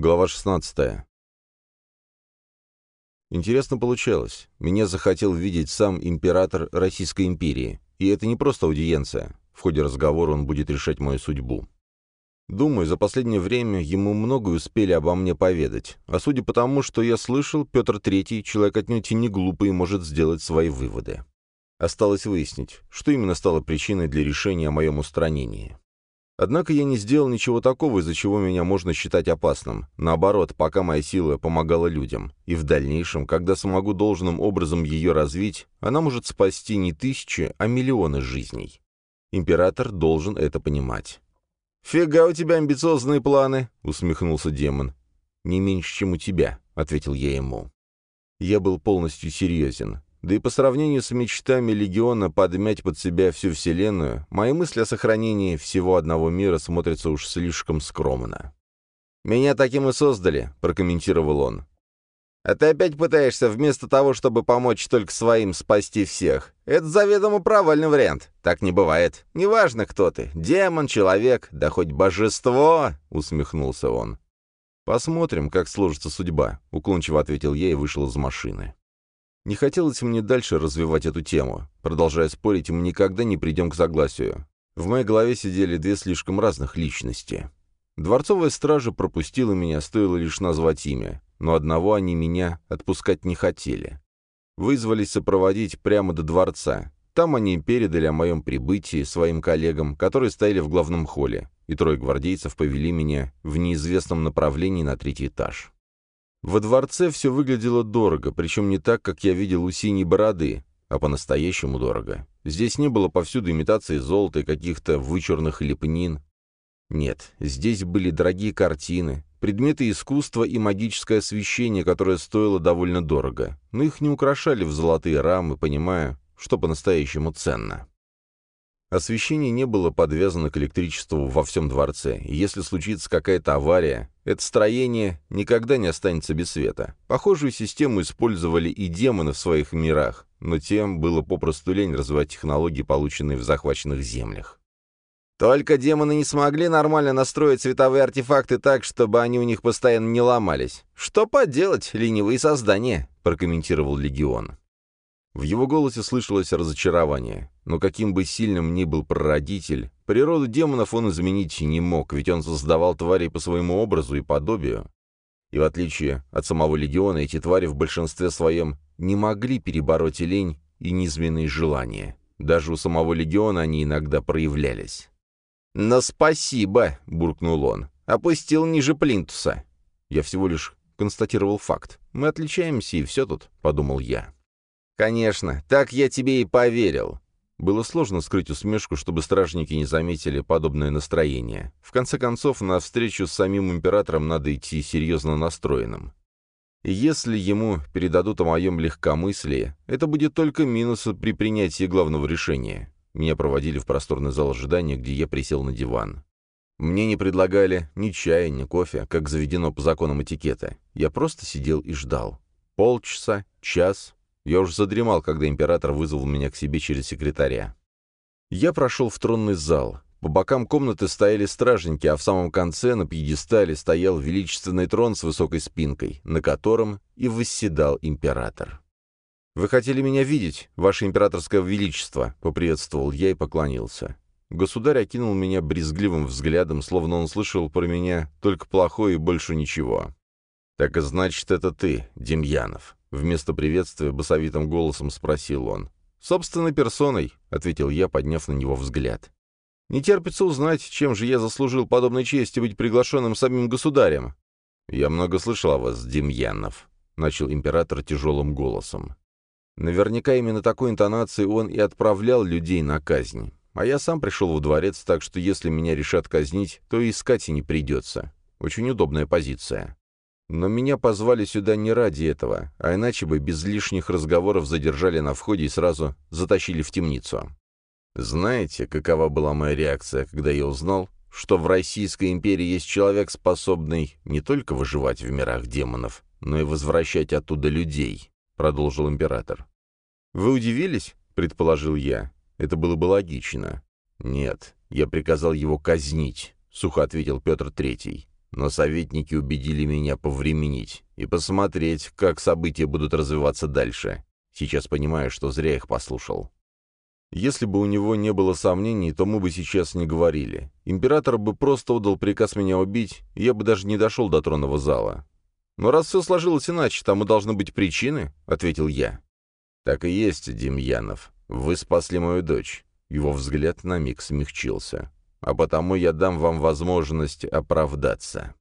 Глава 16. Интересно получалось. Меня захотел видеть сам император Российской империи. И это не просто аудиенция. В ходе разговора он будет решать мою судьбу. Думаю, за последнее время ему многое успели обо мне поведать. А судя по тому, что я слышал, Петр III, человек отнюдь не глупый, может сделать свои выводы. Осталось выяснить, что именно стало причиной для решения о моем устранении. Однако я не сделал ничего такого, из-за чего меня можно считать опасным. Наоборот, пока моя сила помогала людям. И в дальнейшем, когда смогу должным образом ее развить, она может спасти не тысячи, а миллионы жизней. Император должен это понимать. «Фига у тебя амбициозные планы», — усмехнулся демон. «Не меньше, чем у тебя», — ответил я ему. Я был полностью серьезен. Да и по сравнению с мечтами Легиона подмять под себя всю Вселенную, мои мысли о сохранении всего одного мира смотрятся уж слишком скромно. «Меня таким и создали», — прокомментировал он. «А ты опять пытаешься вместо того, чтобы помочь только своим спасти всех. Это заведомо провальный вариант. Так не бывает. Неважно, кто ты. Демон, человек, да хоть божество», — усмехнулся он. «Посмотрим, как сложится судьба», — уклончиво ответил я и вышел из машины. Не хотелось мне дальше развивать эту тему. Продолжая спорить, мы никогда не придем к согласию. В моей голове сидели две слишком разных личности. Дворцовая стража пропустила меня, стоило лишь назвать имя, но одного они меня отпускать не хотели. Вызвались сопроводить прямо до дворца. Там они передали о моем прибытии своим коллегам, которые стояли в главном холле, и трое гвардейцев повели меня в неизвестном направлении на третий этаж. Во дворце все выглядело дорого, причем не так, как я видел у синей бороды, а по-настоящему дорого. Здесь не было повсюду имитации золота и каких-то вычурных лепнин. Нет, здесь были дорогие картины, предметы искусства и магическое освещение, которое стоило довольно дорого, но их не украшали в золотые рамы, понимая, что по-настоящему ценно. Освещение не было подвязано к электричеству во всем дворце, и если случится какая-то авария, это строение никогда не останется без света. Похожую систему использовали и демоны в своих мирах, но тем было попросту лень развивать технологии, полученные в захваченных землях. Только демоны не смогли нормально настроить световые артефакты так, чтобы они у них постоянно не ломались. «Что поделать, ленивые создания?» — прокомментировал Легион. В его голосе слышалось разочарование. Но каким бы сильным ни был прародитель, природу демонов он изменить не мог, ведь он создавал тварей по своему образу и подобию. И в отличие от самого легиона, эти твари в большинстве своем не могли перебороть лень, и низменные желания. Даже у самого легиона они иногда проявлялись. «Но спасибо!» — буркнул он. «Опустил ниже плинтуса». Я всего лишь констатировал факт. «Мы отличаемся, и все тут», — подумал я. «Конечно, так я тебе и поверил». Было сложно скрыть усмешку, чтобы стражники не заметили подобное настроение. В конце концов, на встречу с самим императором надо идти серьезно настроенным. Если ему передадут о моем легкомыслии, это будет только минус при принятии главного решения. Меня проводили в просторный зал ожидания, где я присел на диван. Мне не предлагали ни чая, ни кофе, как заведено по законам этикета. Я просто сидел и ждал. Полчаса, час, я уж задремал, когда император вызвал меня к себе через секретаря. Я прошел в тронный зал. По бокам комнаты стояли стражники, а в самом конце на пьедестале стоял величественный трон с высокой спинкой, на котором и восседал император. «Вы хотели меня видеть, ваше императорское величество», — поприветствовал я и поклонился. Государь окинул меня брезгливым взглядом, словно он слышал про меня только плохое и больше ничего. «Так и значит, это ты, Демьянов», Вместо приветствия басовитым голосом спросил он. «Собственной персоной», — ответил я, подняв на него взгляд. «Не терпится узнать, чем же я заслужил подобной чести быть приглашенным самим государем». «Я много слышал о вас, Демьянов», — начал император тяжелым голосом. Наверняка именно такой интонацией он и отправлял людей на казнь. А я сам пришел во дворец, так что если меня решат казнить, то искать и не придется. Очень удобная позиция. Но меня позвали сюда не ради этого, а иначе бы без лишних разговоров задержали на входе и сразу затащили в темницу. Знаете, какова была моя реакция, когда я узнал, что в Российской империи есть человек, способный не только выживать в мирах демонов, но и возвращать оттуда людей, — продолжил император. «Вы удивились?» — предположил я. Это было бы логично. «Нет, я приказал его казнить», — сухо ответил Петр Третий. Но советники убедили меня повременить и посмотреть, как события будут развиваться дальше. Сейчас понимаю, что зря их послушал. Если бы у него не было сомнений, то мы бы сейчас не говорили. Император бы просто отдал приказ меня убить, и я бы даже не дошел до тронного зала. «Но раз все сложилось иначе, там и должны быть причины», — ответил я. «Так и есть, Демьянов. Вы спасли мою дочь». Его взгляд на миг смягчился. «А потому я дам вам возможность оправдаться».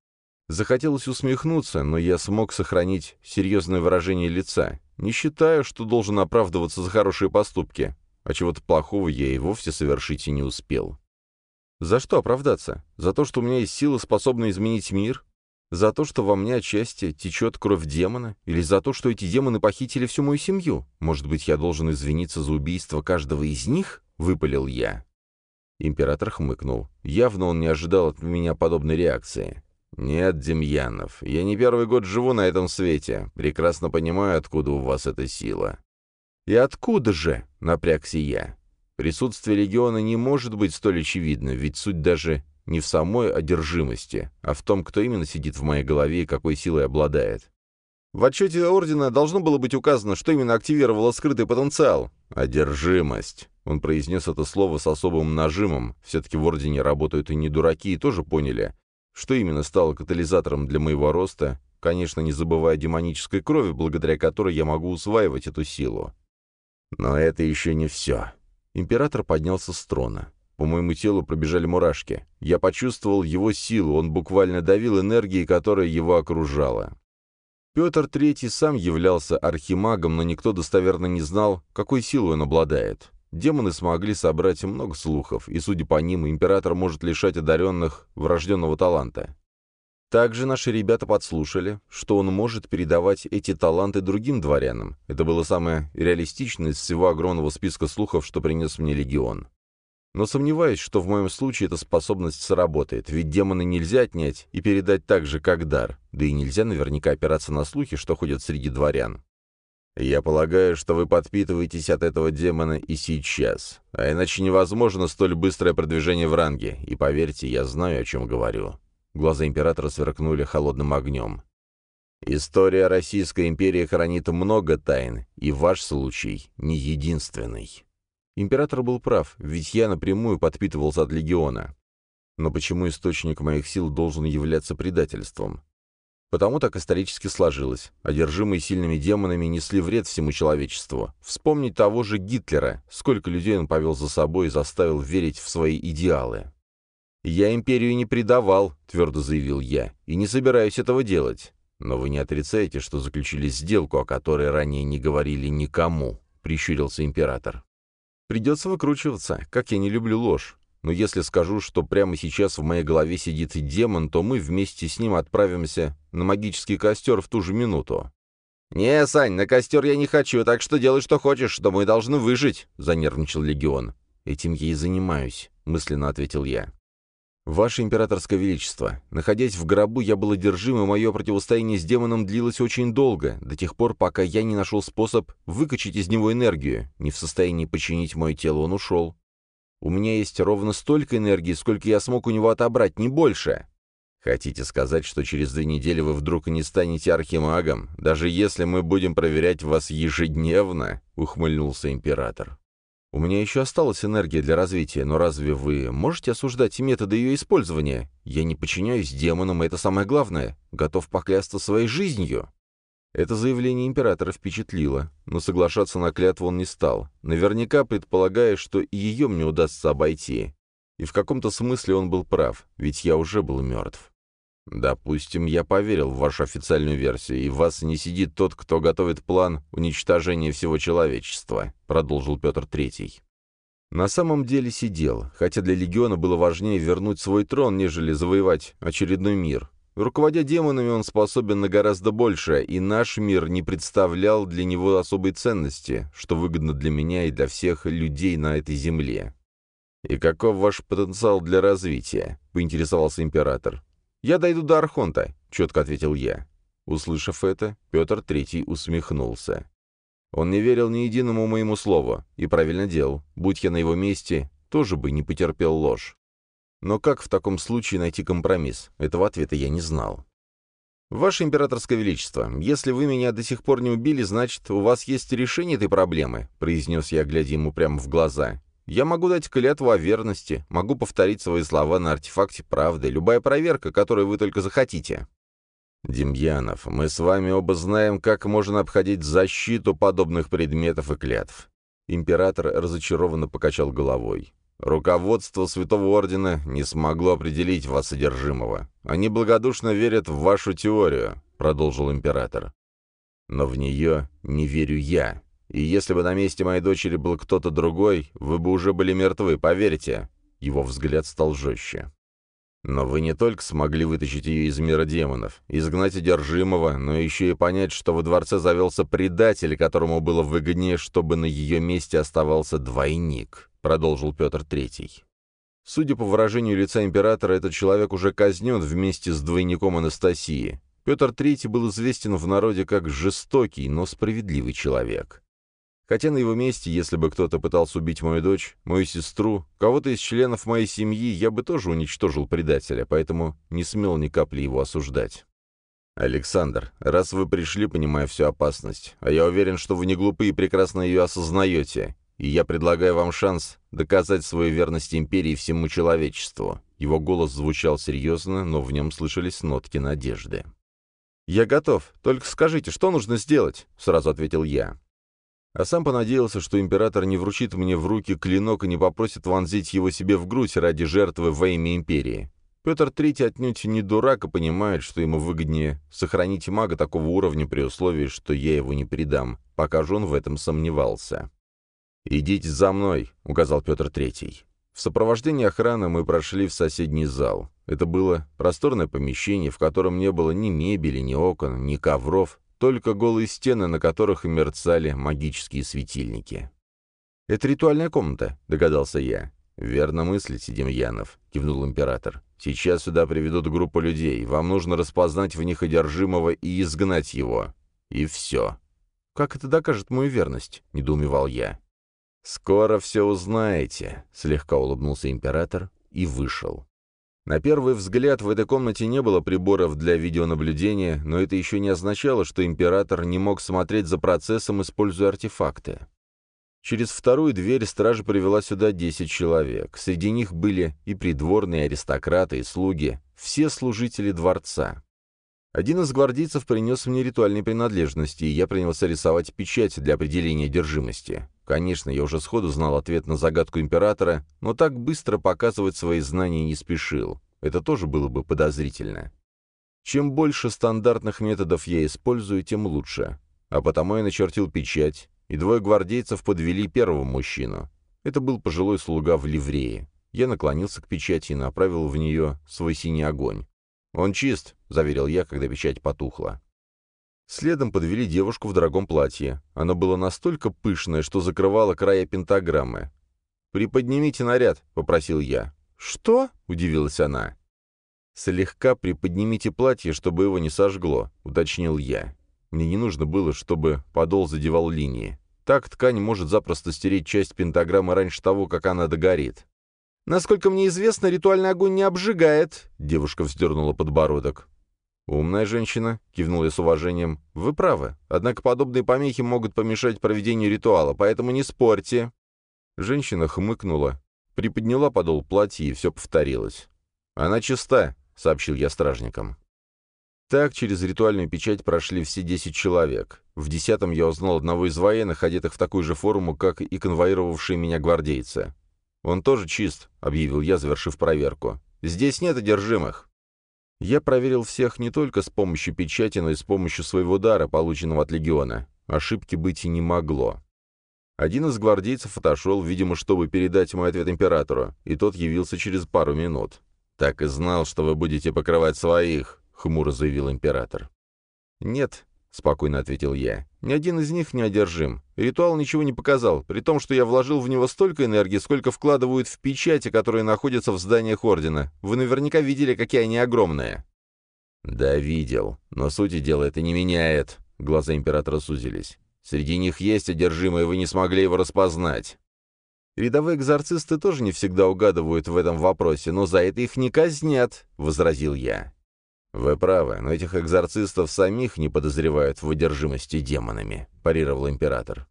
Захотелось усмехнуться, но я смог сохранить серьезное выражение лица. Не считаю, что должен оправдываться за хорошие поступки, а чего-то плохого я и вовсе совершить и не успел. За что оправдаться? За то, что у меня есть сила, способная изменить мир? За то, что во мне отчасти течет кровь демона? Или за то, что эти демоны похитили всю мою семью? Может быть, я должен извиниться за убийство каждого из них? Выпалил я. Император хмыкнул. Явно он не ожидал от меня подобной реакции. «Нет, Демьянов, я не первый год живу на этом свете. Прекрасно понимаю, откуда у вас эта сила. «И откуда же?» — напрягся я. Присутствие легиона не может быть столь очевидно, ведь суть даже не в самой одержимости, а в том, кто именно сидит в моей голове и какой силой обладает. В отчете Ордена должно было быть указано, что именно активировало скрытый потенциал. «Одержимость». Он произнес это слово с особым нажимом. Все-таки в Ордене работают и не дураки, и тоже поняли, что именно стало катализатором для моего роста, конечно, не забывая демонической крови, благодаря которой я могу усваивать эту силу. Но это еще не все. Император поднялся с трона. По моему телу пробежали мурашки. Я почувствовал его силу, он буквально давил энергией, которая его окружала. Петр III сам являлся архимагом, но никто достоверно не знал, какой силой он обладает. Демоны смогли собрать много слухов, и, судя по ним, император может лишать одаренных врожденного таланта. Также наши ребята подслушали, что он может передавать эти таланты другим дворянам. Это было самое реалистичное из всего огромного списка слухов, что принес мне Легион. Но сомневаюсь, что в моем случае эта способность сработает, ведь демона нельзя отнять и передать так же, как дар, да и нельзя наверняка опираться на слухи, что ходят среди дворян. Я полагаю, что вы подпитываетесь от этого демона и сейчас, а иначе невозможно столь быстрое продвижение в ранге, и поверьте, я знаю, о чем говорю. Глаза императора сверкнули холодным огнем. «История Российской империи хранит много тайн, и ваш случай не единственный». Император был прав, ведь я напрямую подпитывался от легиона. Но почему источник моих сил должен являться предательством? Потому так исторически сложилось. Одержимые сильными демонами несли вред всему человечеству. Вспомнить того же Гитлера, сколько людей он повел за собой и заставил верить в свои идеалы. «Я империю не предавал», — твердо заявил я, — «и не собираюсь этого делать. Но вы не отрицаете, что заключили сделку, о которой ранее не говорили никому», — прищурился император. «Придется выкручиваться, как я не люблю ложь. Но если скажу, что прямо сейчас в моей голове сидит демон, то мы вместе с ним отправимся на магический костер в ту же минуту». «Не, Сань, на костер я не хочу, так что делай, что хочешь, что мы должны выжить», — занервничал легион. «Этим я и занимаюсь», — мысленно ответил я. «Ваше императорское величество, находясь в гробу, я был одержим, и мое противостояние с демоном длилось очень долго, до тех пор, пока я не нашел способ выкачать из него энергию. Не в состоянии починить мое тело, он ушел. У меня есть ровно столько энергии, сколько я смог у него отобрать, не больше. Хотите сказать, что через две недели вы вдруг не станете архимагом, даже если мы будем проверять вас ежедневно?» — ухмыльнулся император. У меня еще осталась энергия для развития, но разве вы можете осуждать методы ее использования? Я не подчиняюсь демонам, и это самое главное. Готов поклясться своей жизнью». Это заявление императора впечатлило, но соглашаться на клятву он не стал, наверняка предполагая, что и ее мне удастся обойти. И в каком-то смысле он был прав, ведь я уже был мертв. «Допустим, я поверил в вашу официальную версию, и в вас не сидит тот, кто готовит план уничтожения всего человечества», — продолжил Петр Третий. На самом деле сидел, хотя для легиона было важнее вернуть свой трон, нежели завоевать очередной мир. Руководя демонами, он способен на гораздо большее, и наш мир не представлял для него особой ценности, что выгодно для меня и для всех людей на этой земле. «И каков ваш потенциал для развития?» — поинтересовался император. «Я дойду до Архонта», — четко ответил я. Услышав это, Петр Третий усмехнулся. Он не верил ни единому моему слову, и правильно делал. Будь я на его месте, тоже бы не потерпел ложь. Но как в таком случае найти компромисс? Этого ответа я не знал. «Ваше императорское величество, если вы меня до сих пор не убили, значит, у вас есть решение этой проблемы», — произнес я, глядя ему прямо в глаза. «Я могу дать клятву о верности, могу повторить свои слова на артефакте правды, любая проверка, которую вы только захотите». «Демьянов, мы с вами оба знаем, как можно обходить защиту подобных предметов и клятв». Император разочарованно покачал головой. Руководство Святого Ордена не смогло определить вас содержимого. Они благодушно верят в вашу теорию», — продолжил император. «Но в нее не верю я. И если бы на месте моей дочери был кто-то другой, вы бы уже были мертвы, поверьте». Его взгляд стал жестче. «Но вы не только смогли вытащить ее из мира демонов, изгнать одержимого, но еще и понять, что во дворце завелся предатель, которому было выгоднее, чтобы на ее месте оставался двойник» продолжил Петр Третий. Судя по выражению лица императора, этот человек уже казнен вместе с двойником Анастасии. Петр Третий был известен в народе как жестокий, но справедливый человек. Хотя на его месте, если бы кто-то пытался убить мою дочь, мою сестру, кого-то из членов моей семьи, я бы тоже уничтожил предателя, поэтому не смел ни капли его осуждать. «Александр, раз вы пришли, понимая всю опасность, а я уверен, что вы не глупы и прекрасно ее осознаете, и я предлагаю вам шанс доказать свою верность империи всему человечеству». Его голос звучал серьезно, но в нем слышались нотки надежды. «Я готов. Только скажите, что нужно сделать?» — сразу ответил я. А сам понадеялся, что император не вручит мне в руки клинок и не попросит вонзить его себе в грудь ради жертвы во имя империи. Петр III отнюдь не дурак и понимает, что ему выгоднее сохранить мага такого уровня при условии, что я его не предам, пока же он в этом сомневался. «Идите за мной», — указал Петр Третий. В сопровождении охраны мы прошли в соседний зал. Это было просторное помещение, в котором не было ни мебели, ни окон, ни ковров, только голые стены, на которых мерцали магические светильники. «Это ритуальная комната», — догадался я. «Верно мыслите, Демьянов», — кивнул император. «Сейчас сюда приведут группу людей. Вам нужно распознать в них одержимого и изгнать его. И все». «Как это докажет мою верность?» — недоумевал я. «Скоро все узнаете», — слегка улыбнулся император и вышел. На первый взгляд в этой комнате не было приборов для видеонаблюдения, но это еще не означало, что император не мог смотреть за процессом, используя артефакты. Через вторую дверь стража привела сюда 10 человек. Среди них были и придворные аристократы, и слуги, все служители дворца. Один из гвардейцев принес мне ритуальные принадлежности, и я принялся рисовать печать для определения держимости. Конечно, я уже сходу знал ответ на загадку императора, но так быстро показывать свои знания не спешил. Это тоже было бы подозрительно. Чем больше стандартных методов я использую, тем лучше. А потому я начертил печать, и двое гвардейцев подвели первого мужчину. Это был пожилой слуга в ливрее. Я наклонился к печати и направил в нее свой синий огонь. «Он чист», — заверил я, когда печать потухла. Следом подвели девушку в дорогом платье. Оно было настолько пышное, что закрывало края пентаграммы. «Приподнимите наряд», — попросил я. «Что?» — удивилась она. «Слегка приподнимите платье, чтобы его не сожгло», — уточнил я. Мне не нужно было, чтобы подол задевал линии. Так ткань может запросто стереть часть пентаграммы раньше того, как она догорит. «Насколько мне известно, ритуальный огонь не обжигает», — девушка вздернула подбородок. «Умная женщина», — кивнул я с уважением. «Вы правы. Однако подобные помехи могут помешать проведению ритуала, поэтому не спорьте». Женщина хмыкнула, приподняла подол платья, и все повторилось. «Она чиста», — сообщил я стражникам. Так через ритуальную печать прошли все десять человек. В десятом я узнал одного из военных, одетых в такую же форму, как и конвоировавшие меня гвардейцы. «Он тоже чист», — объявил я, завершив проверку. «Здесь нет одержимых». Я проверил всех не только с помощью печати, но и с помощью своего дара, полученного от легиона. Ошибки быть и не могло. Один из гвардейцев отошел, видимо, чтобы передать мой ответ императору, и тот явился через пару минут. «Так и знал, что вы будете покрывать своих», — хмуро заявил император. «Нет, — спокойно ответил я. «Ни один из них не одержим. Ритуал ничего не показал, при том, что я вложил в него столько энергии, сколько вкладывают в печати, которые находятся в зданиях Ордена. Вы наверняка видели, какие они огромные». «Да, видел. Но сути дела это не меняет». Глаза императора сузились. «Среди них есть одержимые, вы не смогли его распознать». Рядовые экзорцисты тоже не всегда угадывают в этом вопросе, но за это их не казнят», — возразил я. «Вы правы, но этих экзорцистов самих не подозревают в одержимости демонами», — парировал император.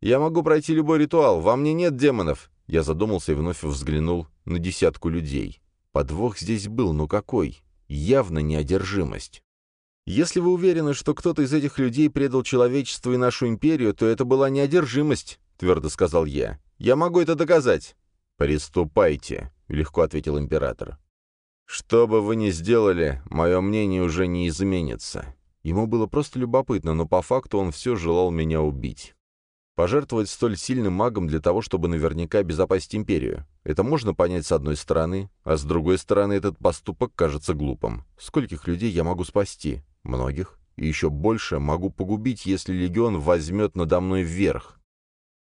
«Я могу пройти любой ритуал, во мне нет демонов!» Я задумался и вновь взглянул на десятку людей. Подвох здесь был, но какой? Явно неодержимость. Если вы уверены, что кто-то из этих людей предал человечество и нашу империю, то это была неодержимость, твердо сказал я. Я могу это доказать. «Приступайте», — легко ответил император. «Что бы вы ни сделали, мое мнение уже не изменится». Ему было просто любопытно, но по факту он все желал меня убить. Пожертвовать столь сильным магом для того, чтобы наверняка обезопасить империю. Это можно понять с одной стороны, а с другой стороны этот поступок кажется глупым. Скольких людей я могу спасти? Многих. И еще больше могу погубить, если легион возьмет надо мной вверх.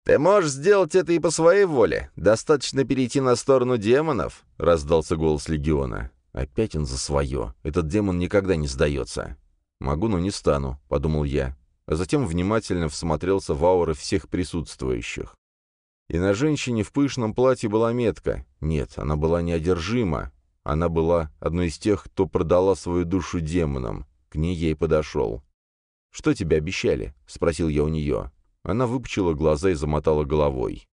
«Ты можешь сделать это и по своей воле. Достаточно перейти на сторону демонов», — раздался голос легиона. Опять он за свое. Этот демон никогда не сдается. «Могу, но не стану», — подумал я а затем внимательно всмотрелся в ауры всех присутствующих. И на женщине в пышном платье была метка. Нет, она была неодержима. Она была одной из тех, кто продала свою душу демонам. К ней я и подошел. «Что тебе обещали?» — спросил я у нее. Она выпучила глаза и замотала головой.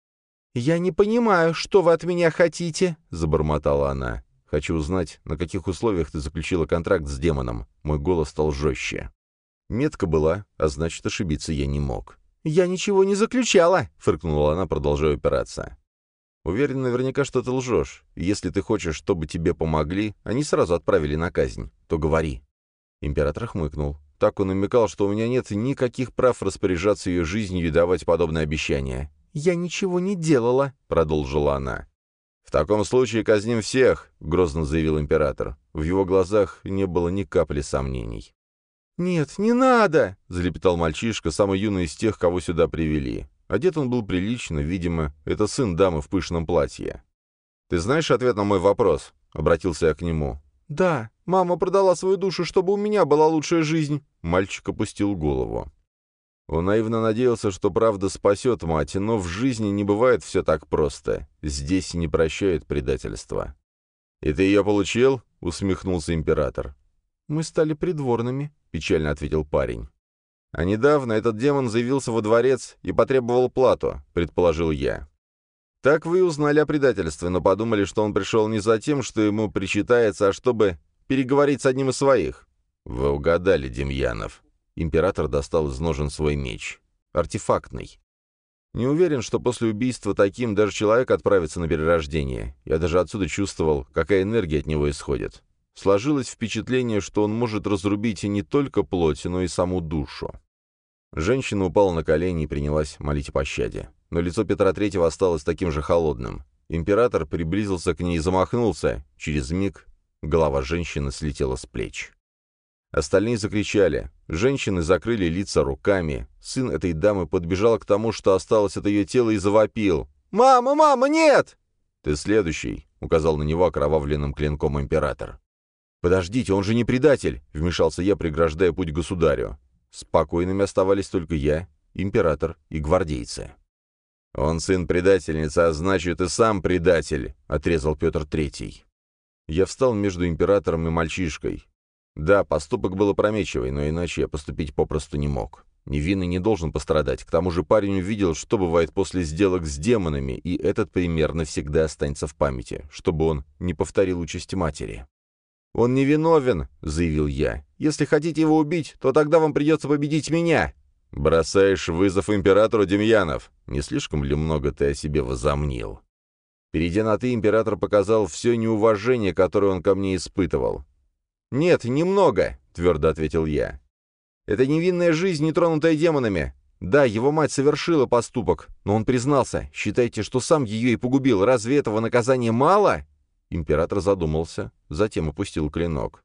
«Я не понимаю, что вы от меня хотите?» — забормотала она. «Хочу узнать, на каких условиях ты заключила контракт с демоном». Мой голос стал жестче. Метка была, а значит, ошибиться я не мог. «Я ничего не заключала!» — фыркнула она, продолжая упираться. «Уверен наверняка, что ты лжешь. Если ты хочешь, чтобы тебе помогли, они сразу отправили на казнь, то говори». Император хмыкнул. Так он намекал, что у меня нет никаких прав распоряжаться ее жизнью и давать подобные обещания. «Я ничего не делала», — продолжила она. «В таком случае казним всех», — грозно заявил император. В его глазах не было ни капли сомнений. «Нет, не надо!» — залепетал мальчишка, самый юный из тех, кого сюда привели. Одет он был прилично, видимо, это сын дамы в пышном платье. «Ты знаешь ответ на мой вопрос?» — обратился я к нему. «Да, мама продала свою душу, чтобы у меня была лучшая жизнь». Мальчик опустил голову. Он наивно надеялся, что правда спасет мать, но в жизни не бывает все так просто. Здесь не прощают предательства. «И ты ее получил?» — усмехнулся император. «Мы стали придворными», — печально ответил парень. «А недавно этот демон заявился во дворец и потребовал плату», — предположил я. «Так вы узнали о предательстве, но подумали, что он пришел не за тем, что ему причитается, а чтобы переговорить с одним из своих». «Вы угадали, Демьянов». Император достал из ножен свой меч. Артефактный. Не уверен, что после убийства таким даже человек отправится на перерождение. Я даже отсюда чувствовал, какая энергия от него исходит. Сложилось впечатление, что он может разрубить и не только плоть, но и саму душу. Женщина упала на колени и принялась молить о пощаде. Но лицо Петра Третьего осталось таким же холодным. Император приблизился к ней и замахнулся. Через миг голова женщины слетела с плеч. Остальные закричали. Женщины закрыли лица руками. Сын этой дамы подбежал к тому, что осталось от ее тела, и завопил. «Мама, мама, нет!» «Ты следующий», — указал на него окровавленным клинком император. «Подождите, он же не предатель!» — вмешался я, преграждая путь государю. Спокойными оставались только я, император и гвардейцы. «Он сын предательницы, а значит и сам предатель», — отрезал Петр Третий. Я встал между императором и мальчишкой. Да, поступок был опрометчивый, но иначе я поступить попросту не мог. Невинный не должен пострадать. К тому же парень увидел, что бывает после сделок с демонами, и этот пример навсегда останется в памяти, чтобы он не повторил участь матери. «Он невиновен», — заявил я. «Если хотите его убить, то тогда вам придется победить меня». «Бросаешь вызов императору Демьянов. Не слишком ли много ты о себе возомнил?» Перейдя на «ты», император показал все неуважение, которое он ко мне испытывал. «Нет, немного», — твердо ответил я. «Это невинная жизнь, не тронутая демонами. Да, его мать совершила поступок, но он признался. Считайте, что сам ее и погубил. Разве этого наказания мало?» Император задумался, затем опустил клинок.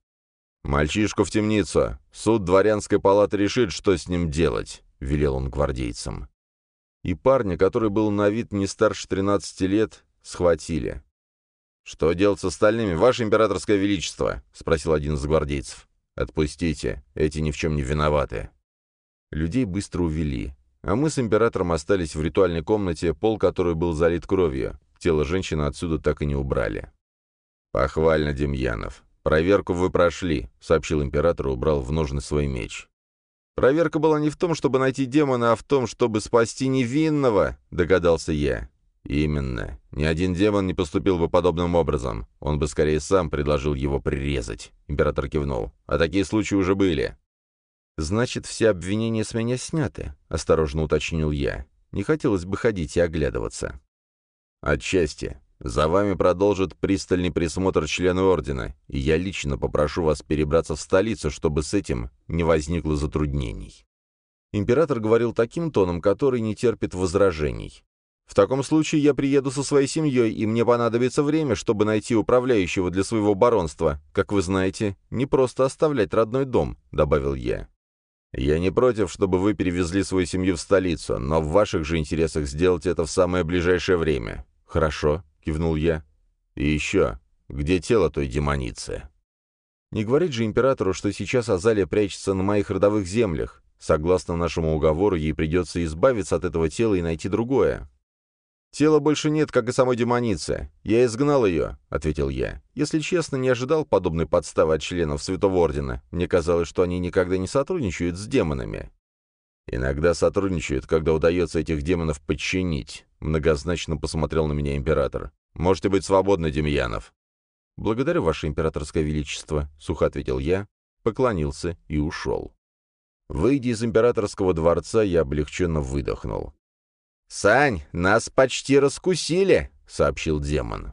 «Мальчишку в темницу! Суд дворянской палаты решит, что с ним делать!» — велел он гвардейцам. И парня, который был на вид не старше 13 лет, схватили. «Что делать с остальными, ваше императорское величество?» — спросил один из гвардейцев. «Отпустите, эти ни в чем не виноваты». Людей быстро увели. а мы с императором остались в ритуальной комнате, пол которой был залит кровью. Тело женщины отсюда так и не убрали. «Похвально, Демьянов. Проверку вы прошли», — сообщил император и убрал в ножны свой меч. «Проверка была не в том, чтобы найти демона, а в том, чтобы спасти невинного», — догадался я. «Именно. Ни один демон не поступил бы подобным образом. Он бы скорее сам предложил его прирезать», — император кивнул. «А такие случаи уже были». «Значит, все обвинения с меня сняты», — осторожно уточнил я. «Не хотелось бы ходить и оглядываться». «Отчасти. За вами продолжит пристальный присмотр члены Ордена, и я лично попрошу вас перебраться в столицу, чтобы с этим не возникло затруднений». Император говорил таким тоном, который не терпит возражений. «В таком случае я приеду со своей семьей, и мне понадобится время, чтобы найти управляющего для своего баронства. Как вы знаете, не просто оставлять родной дом», — добавил я. «Я не против, чтобы вы перевезли свою семью в столицу, но в ваших же интересах сделать это в самое ближайшее время». «Хорошо», — кивнул я. «И еще, где тело той демоницы?» «Не говорить же императору, что сейчас Азалия прячется на моих родовых землях. Согласно нашему уговору, ей придется избавиться от этого тела и найти другое. «Тела больше нет, как и самой демоницы. Я изгнал ее», — ответил я. «Если честно, не ожидал подобной подставы от членов Святого Ордена. Мне казалось, что они никогда не сотрудничают с демонами». «Иногда сотрудничают, когда удается этих демонов подчинить», — многозначно посмотрел на меня император. «Можете быть свободны, Демьянов». «Благодарю, Ваше Императорское Величество», — сухо ответил я, поклонился и ушел. Выйдя из императорского дворца, я облегченно выдохнул. «Сань, нас почти раскусили», — сообщил демон.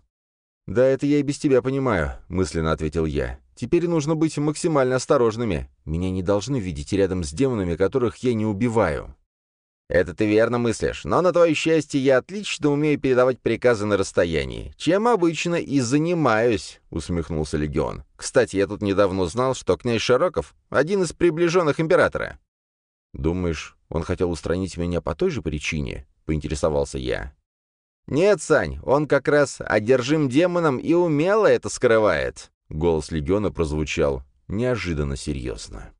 «Да это я и без тебя понимаю», — мысленно ответил я. «Теперь нужно быть максимально осторожными. Меня не должны видеть рядом с демонами, которых я не убиваю». «Это ты верно мыслишь, но на твое счастье я отлично умею передавать приказы на расстоянии, чем обычно и занимаюсь», — усмехнулся Легион. «Кстати, я тут недавно узнал, что князь Широков — один из приближенных императора». «Думаешь, он хотел устранить меня по той же причине?» — поинтересовался я. «Нет, Сань, он как раз одержим демоном и умело это скрывает». Голос Легиона прозвучал неожиданно серьезно.